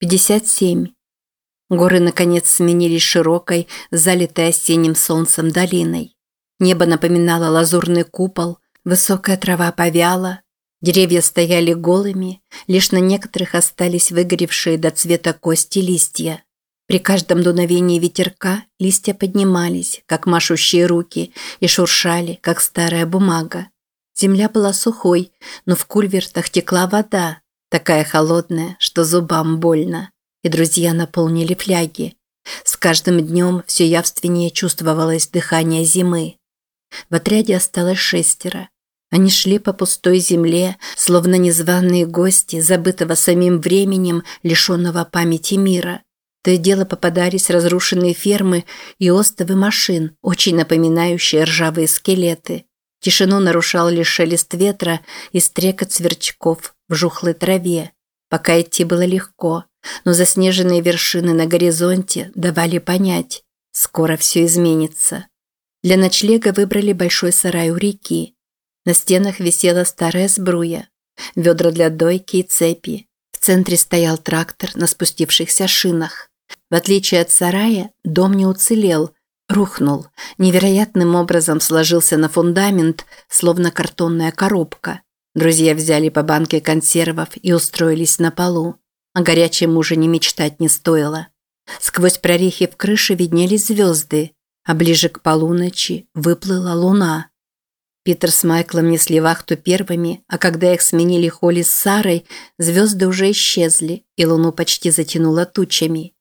57. Горы, наконец, сменились широкой, залитой осенним солнцем долиной. Небо напоминало лазурный купол, высокая трава повяла, деревья стояли голыми, лишь на некоторых остались выгоревшие до цвета кости листья. При каждом дуновении ветерка листья поднимались, как машущие руки, и шуршали, как старая бумага. Земля была сухой, но в кульвертах текла вода, такая холодная, что зубам больно. И друзья наполнили фляги. С каждым днем все явственнее чувствовалось дыхание зимы. В отряде осталось шестеро. Они шли по пустой земле, словно незваные гости, забытого самим временем, лишенного памяти мира. То и дело попадались разрушенные фермы и остовы машин, очень напоминающие ржавые скелеты. Тишину нарушал лишь шелест ветра и стрекот сверчков в жухлой траве. Пока идти было легко, но заснеженные вершины на горизонте давали понять – скоро все изменится. Для ночлега выбрали большой сарай у реки. На стенах висела старая сбруя, ведра для дойки и цепи. В центре стоял трактор на спустившихся шинах. В отличие от сарая, дом не уцелел – Рухнул, невероятным образом сложился на фундамент, словно картонная коробка. Друзья взяли по банке консервов и устроились на полу. О горячем ужине мечтать не стоило. Сквозь прорехи в крыше виднелись звезды, а ближе к полуночи выплыла луна. Питер с Майклом несли вахту первыми, а когда их сменили Холли с Сарой, звезды уже исчезли, и луну почти затянуло тучами.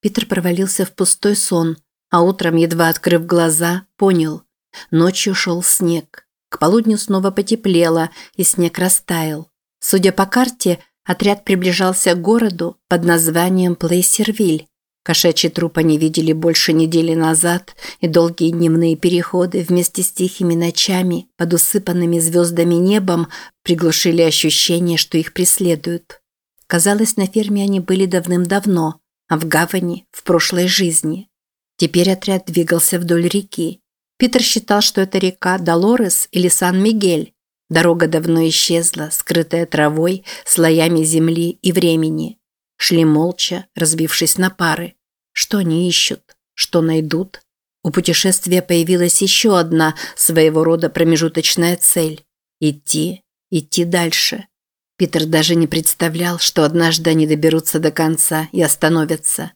Питер провалился в пустой сон – а утром, едва открыв глаза, понял. Ночью шел снег. К полудню снова потеплело, и снег растаял. Судя по карте, отряд приближался к городу под названием Плейсервиль. Кошачий труп они видели больше недели назад, и долгие дневные переходы вместе с тихими ночами под усыпанными звездами небом приглушили ощущение, что их преследуют. Казалось, на ферме они были давным-давно, а в гавани – в прошлой жизни. Теперь отряд двигался вдоль реки. Питер считал, что это река Долорес или Сан-Мигель. Дорога давно исчезла, скрытая травой, слоями земли и времени. Шли молча, разбившись на пары. Что они ищут? Что найдут? У путешествия появилась еще одна своего рода промежуточная цель – идти, идти дальше. Питер даже не представлял, что однажды они доберутся до конца и остановятся.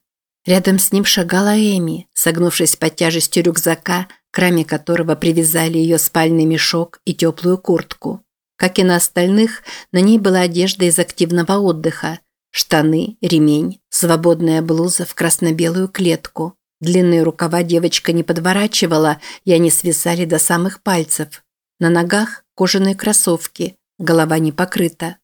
Рядом с ним шагала Эми, согнувшись под тяжестью рюкзака, к раме которого привязали ее спальный мешок и теплую куртку. Как и на остальных, на ней была одежда из активного отдыха. Штаны, ремень, свободная блуза в красно-белую клетку. Длинные рукава девочка не подворачивала, и они свисали до самых пальцев. На ногах кожаные кроссовки, голова не покрыта.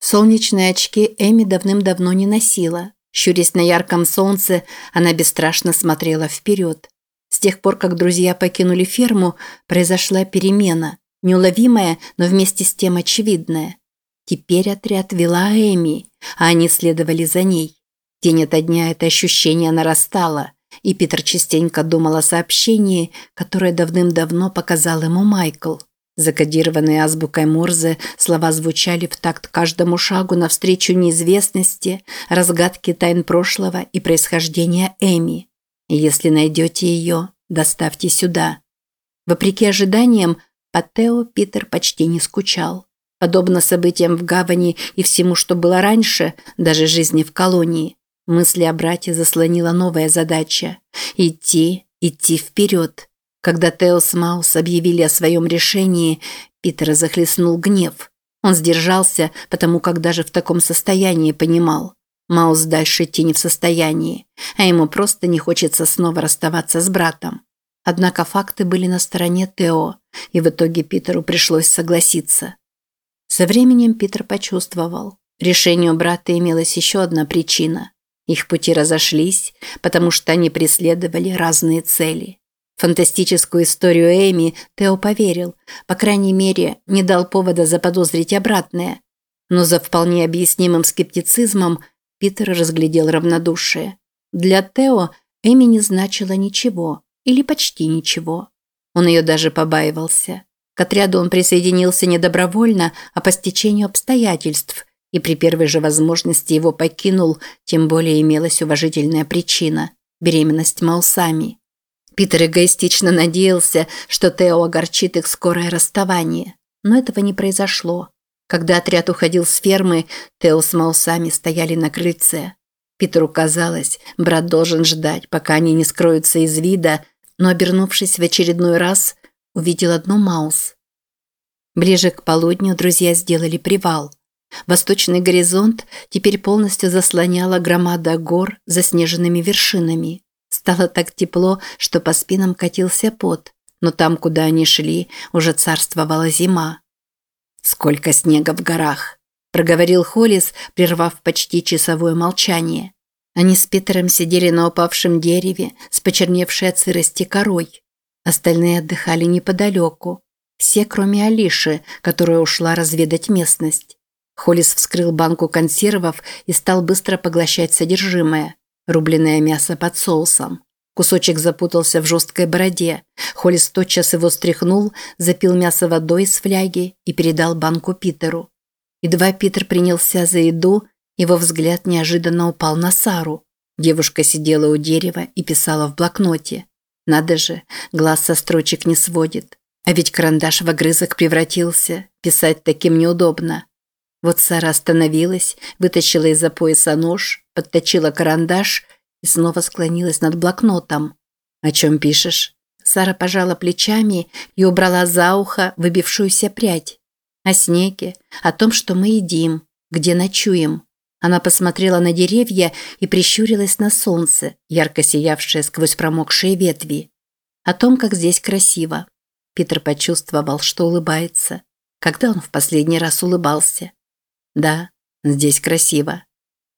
Солнечные очки Эми давным-давно не носила, Щурясь на ярком солнце, она бесстрашно смотрела вперед. С тех пор, как друзья покинули ферму, произошла перемена, неуловимая, но вместе с тем очевидная. Теперь отряд вела Эми, а они следовали за ней. День ото дня это ощущение нарастало, и Питер частенько думал о сообщении, которое давным-давно показал ему Майкл. Закодированные азбукой Морзе, слова звучали в такт каждому шагу навстречу неизвестности, разгадке тайн прошлого и происхождения Эми. Если найдете ее, доставьте сюда. Вопреки ожиданиям, по Тео Питер почти не скучал. Подобно событиям в гавани и всему, что было раньше, даже жизни в колонии, мысли о брате заслонила новая задача – идти, идти вперед – когда Теос Маус объявили о своем решении, Питера захлестнул гнев. Он сдержался, потому как даже в таком состоянии понимал. Маус дальше идти не в состоянии, а ему просто не хочется снова расставаться с братом. Однако факты были на стороне Тео, и в итоге Питеру пришлось согласиться. Со временем Питер почувствовал. Решению брата имелась еще одна причина. Их пути разошлись, потому что они преследовали разные цели. Фантастическую историю Эми Тео поверил, по крайней мере, не дал повода заподозрить обратное. Но за вполне объяснимым скептицизмом Питер разглядел равнодушие. Для Тео Эми не значила ничего, или почти ничего. Он ее даже побаивался. К отряду он присоединился не добровольно, а по стечению обстоятельств, и при первой же возможности его покинул, тем более имелась уважительная причина – беременность Маусами. Питер эгоистично надеялся, что Тео огорчит их скорое расставание, но этого не произошло. Когда отряд уходил с фермы, Тео с Маусами стояли на крыльце. Питеру казалось, брат должен ждать, пока они не скроются из вида, но, обернувшись в очередной раз, увидел одну Маус. Ближе к полудню друзья сделали привал. Восточный горизонт теперь полностью заслоняла громада гор заснеженными вершинами. Стало так тепло, что по спинам катился пот, но там, куда они шли, уже царствовала зима. «Сколько снега в горах!» – проговорил Холлис, прервав почти часовое молчание. Они с Питером сидели на упавшем дереве с почерневшей от сырости корой. Остальные отдыхали неподалеку. Все, кроме Алиши, которая ушла разведать местность. Холлис вскрыл банку консервов и стал быстро поглощать содержимое. Рубленное мясо под соусом. Кусочек запутался в жесткой бороде. Холлис тотчас его стряхнул, запил мясо водой из фляги и передал банку Питеру. Едва Питер принялся за еду, его взгляд неожиданно упал на Сару. Девушка сидела у дерева и писала в блокноте. Надо же, глаз со строчек не сводит. А ведь карандаш в огрызок превратился. Писать таким неудобно. Вот Сара остановилась, вытащила из-за пояса нож, подточила карандаш и снова склонилась над блокнотом. «О чем пишешь?» Сара пожала плечами и убрала за ухо выбившуюся прядь. «О снеге, о том, что мы едим, где ночуем». Она посмотрела на деревья и прищурилась на солнце, ярко сиявшее сквозь промокшие ветви. О том, как здесь красиво. Питер почувствовал, что улыбается. Когда он в последний раз улыбался? Да, здесь красиво.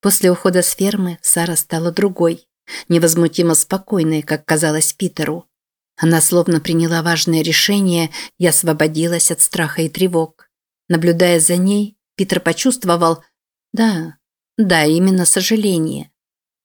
После ухода с фермы Сара стала другой, невозмутимо спокойной, как казалось Питеру. Она словно приняла важное решение и освободилась от страха и тревог. Наблюдая за ней, Питер почувствовал, да, да, именно сожаление.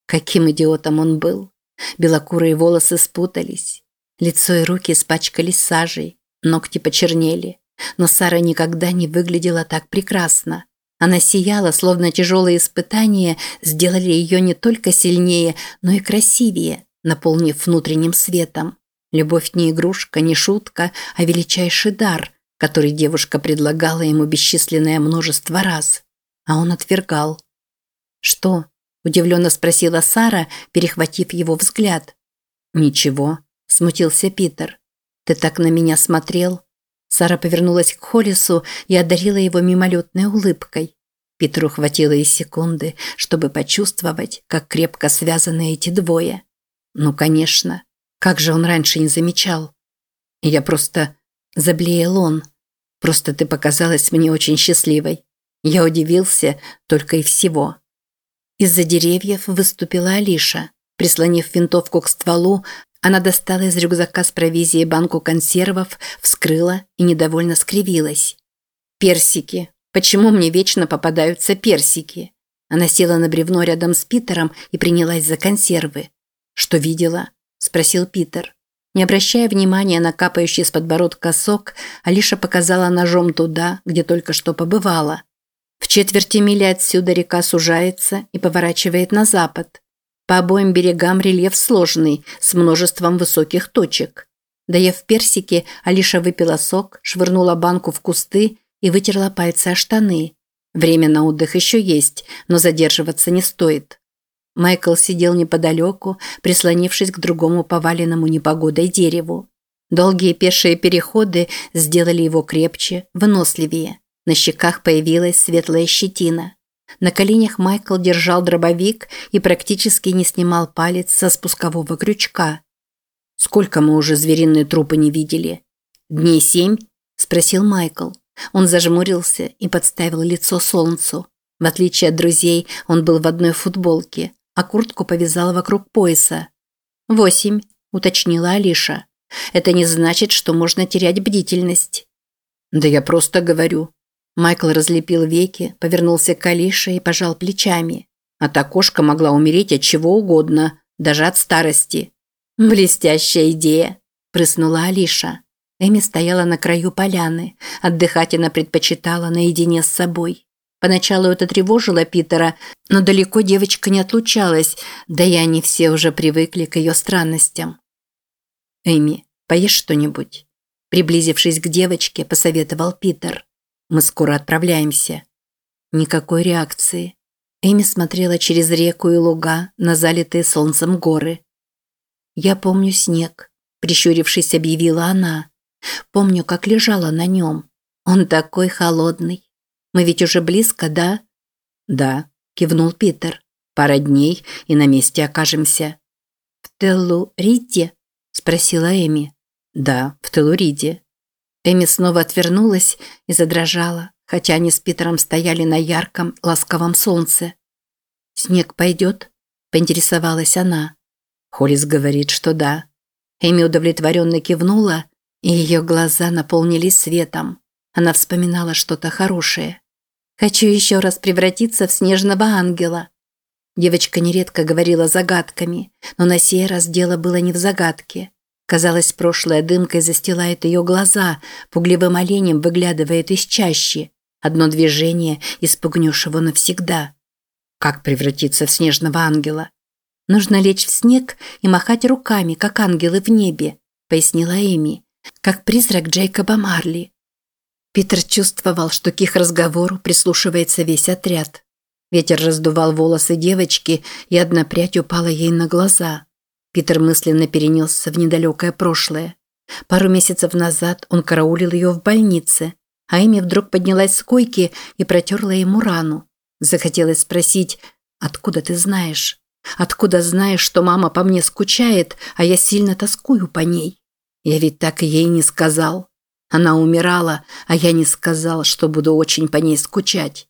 Каким идиотом он был. Белокурые волосы спутались, лицо и руки испачкались сажей, ногти почернели. Но Сара никогда не выглядела так прекрасно. Она сияла, словно тяжелые испытания сделали ее не только сильнее, но и красивее, наполнив внутренним светом. Любовь не игрушка, не шутка, а величайший дар, который девушка предлагала ему бесчисленное множество раз. А он отвергал. «Что?» – удивленно спросила Сара, перехватив его взгляд. «Ничего», – смутился Питер. «Ты так на меня смотрел?» Сара повернулась к Холлису и одарила его мимолетной улыбкой. Петру хватило и секунды, чтобы почувствовать, как крепко связаны эти двое. Ну, конечно. Как же он раньше не замечал? Я просто... Заблеял он. Просто ты показалась мне очень счастливой. Я удивился только и всего. Из-за деревьев выступила Алиша. Прислонив винтовку к стволу, она достала из рюкзака с провизией банку консервов, вскрыла и недовольно скривилась. «Персики. Почему мне вечно попадаются персики?» Она села на бревно рядом с Питером и принялась за консервы. «Что видела?» – спросил Питер. Не обращая внимания на капающий с подбородка сок, Алиша показала ножом туда, где только что побывала. В четверти мили отсюда река сужается и поворачивает на запад. По обоим берегам рельеф сложный, с множеством высоких точек. Доев персики, Алиша выпила сок, швырнула банку в кусты и вытерла пальцы о штаны. Время на отдых еще есть, но задерживаться не стоит. Майкл сидел неподалеку, прислонившись к другому поваленному непогодой дереву. Долгие пешие переходы сделали его крепче, выносливее. На щеках появилась светлая щетина. На коленях Майкл держал дробовик и практически не снимал палец со спускового крючка. «Сколько мы уже звериные трупы не видели?» «Дней семь?» – спросил Майкл. Он зажмурился и подставил лицо солнцу. В отличие от друзей, он был в одной футболке, а куртку повязал вокруг пояса. «Восемь», – уточнила Алиша. «Это не значит, что можно терять бдительность». «Да я просто говорю. Майкл разлепил веки, повернулся к Алише и пожал плечами. А та кошка могла умереть от чего угодно, даже от старости. «Блестящая идея!» – прыснула Алиша. Эми стояла на краю поляны. Отдыхать она предпочитала наедине с собой. Поначалу это тревожило Питера, но далеко девочка не отлучалась, да и они все уже привыкли к ее странностям. «Эми, поешь что-нибудь?» Приблизившись к девочке, посоветовал Питер. «Мы скоро отправляемся». Никакой реакции. Эми смотрела через реку и луга на залитые солнцем горы. «Я помню снег», – прищурившись, объявила она. «Помню, как лежала на нем. Он такой холодный. Мы ведь уже близко, да?» «Да», – кивнул Питер. «Пара дней, и на месте окажемся». «В Теллу-Ридде?» – спросила Эми. «Да, в Телуриде». Эми снова отвернулась и задрожала, хотя они с Питером стояли на ярком, ласковом солнце. «Снег пойдет?» – поинтересовалась она. Холлис говорит, что да. Эми удовлетворенно кивнула, и ее глаза наполнились светом. Она вспоминала что-то хорошее. «Хочу еще раз превратиться в снежного ангела». Девочка нередко говорила загадками, но на сей раз дело было не в загадке. Казалось, прошлая дымкой застилает ее глаза, пугливым оленем выглядывает из чащи. Одно движение и спугнешь его навсегда. Как превратиться в снежного ангела? Нужно лечь в снег и махать руками, как ангелы в небе, пояснила Эми, как призрак Джейкоба Марли. Питер чувствовал, что к их разговору прислушивается весь отряд. Ветер раздувал волосы девочки, и одна прядь упала ей на глаза. Питер мысленно перенесся в недалекое прошлое. Пару месяцев назад он караулил ее в больнице, а Эми вдруг поднялась с койки и протерла ему рану. Захотелось спросить, откуда ты знаешь? Откуда знаешь, что мама по мне скучает, а я сильно тоскую по ней? Я ведь так ей не сказал. Она умирала, а я не сказал, что буду очень по ней скучать.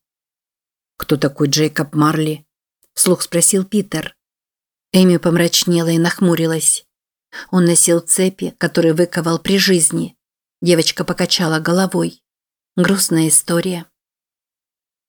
«Кто такой Джейкоб Марли?» – вслух спросил Питер. Эми помрачнела и нахмурилась. Он носил цепи, которые выковал при жизни. Девочка покачала головой. Грустная история.